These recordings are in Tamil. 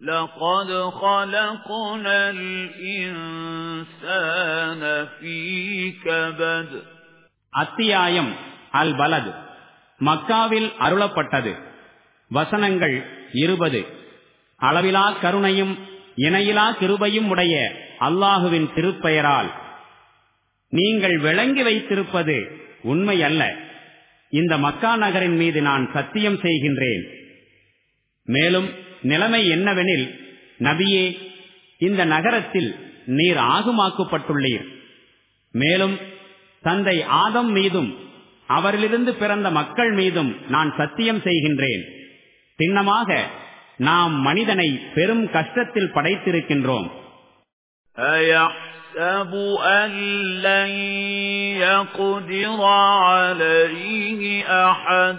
لقد خلقنا الإنسان في كبد அத்தியாயம் அல் பலது மக்காவில் அருளப்பட்டது வசனங்கள் இருபது அளவிலா கருணையும் இணையிலா கிருபையும் உடைய அல்லாஹுவின் திருப்பெயரால் நீங்கள் விளங்கி வைத்திருப்பது உண்மை அல்ல இந்த மக்கா நகரின் மீது நான் சத்தியம் செய்கின்றேன் மேலும் நிலைமை என்னவெனில் நபியே இந்த நகரத்தில் நீர் ஆகுமாக்கப்பட்டுள்ளீர் மேலும் தந்தை ஆதம் மீதும் அவரிலிருந்து பிறந்த மக்கள் மீதும் நான் சத்தியம் செய்கின்றேன் சின்னமாக நாம் மனிதனை பெரும் கஷ்டத்தில் படைத்திருக்கின்றோம் أيحسب أن لن يقدر عليه أحد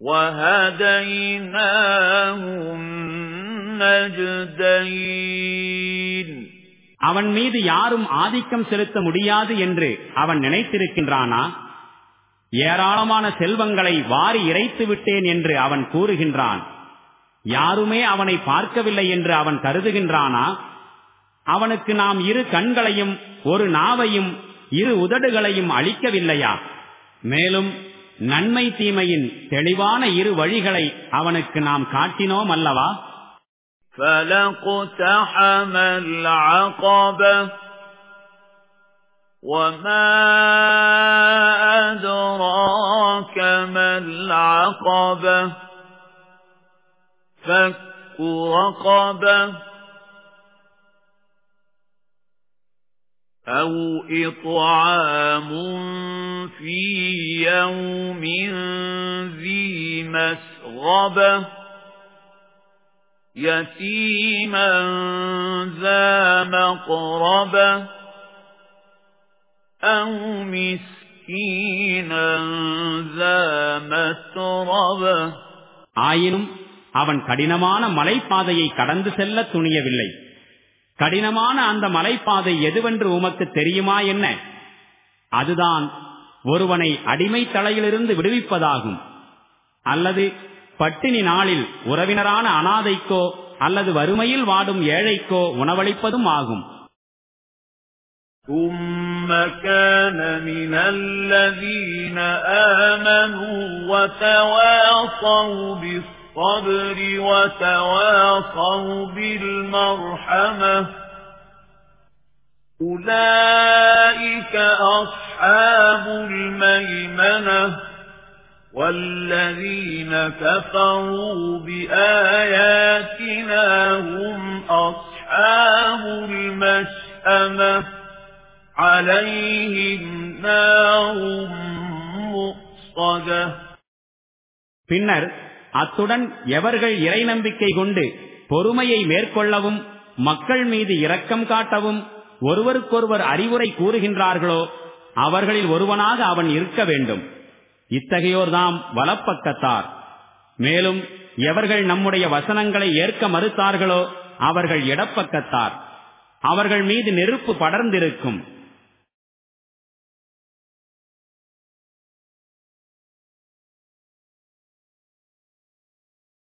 وَهَدَيْنَاهُ النَّجْدَيْنِ அவன் மீது யாரும் ஆதிக்கம் செலுத்த முடியாது என்று அவன் நினைத்திருக்கின்றானா ஏராளமான செல்வங்களை வாரி இறைத்து விட்டேன் என்று அவன் கூறுகின்றான் யாருமே அவனை பார்க்கவில்லை என்று அவன் கருதுகின்றானா அவனுக்கு நாம் இரு கண்களையும் ஒரு நாவையும் இரு உதடுகளையும் அளிக்கவில்லையா மேலும் நன்மை தீமையின் தெளிவான இரு வழிகளை அவனுக்கு நாம் காட்டினோம் அல்லவா فَلَقْتَحَمَ الْعَقَبَةَ وَمَا أَدْرَاكَ مَا الْعَقَبَةُ فَكُّ رَقَبَةٍ أَوْ إِطْعَامٌ فِي يَوْمٍ ذِي مَسْغَبَةٍ يَتِيمًا ذَا مَقْرَبَةٍ أَوْ مِسْكِينًا ذَا مَتْرَبَةٍ ஆயினும் அவன் கடினமான மலைப்பாதையை கடந்து செல்ல துணியவில்லை கடினமான அந்த மலைப்பாதை எதுவென்று உமக்கு தெரியுமா என்ன அதுதான் ஒருவனை அடிமை தலையிலிருந்து விடுவிப்பதாகும் அல்லது பட்டினி நாளில் உறவினரான அனாதைக்கோ அல்லது வறுமையில் வாடும் ஏழைக்கோ உணவளிப்பதும் ஆகும் ثُمَّ كَانَ مِنَ الَّذِينَ آمَنُوا وَتَوَاصَوْا بِالصَّبْرِ وَتَوَاصَوْا بِالْمَرْحَمَةِ أُولَئِكَ أَصْحَابُ الْمَيْمَنَةِ وَالَّذِينَ كَفَرُوا بِآيَاتِنَا هُمْ أَصْحَابُ الْمَشْأَمَةِ عَلَيْهِمْ نَارٌ مُؤْصَدَةٌ பின்னர் அத்துடன் எவர்கள் இறை நம்பிக்கை கொண்டு பொறுமையை மேற்கொள்ளவும் மக்கள் மீது இரக்கம் காட்டவும் ஒருவருக்கொருவர் அறிவுரை கூறுகின்றார்களோ அவர்களில் ஒருவனாக அவன் இருக்க வேண்டும். இத்தகையோர்தாம் வலப்பக்கத்தார். மேலும் எவர்கள் நம்முடைய வசனங்களை ஏற்க மறுத்தார்களோ அவர்கள் இடப்பக்கத்தார். அவர்கள் மீது நெருப்பு படர்ந்திருக்கும்.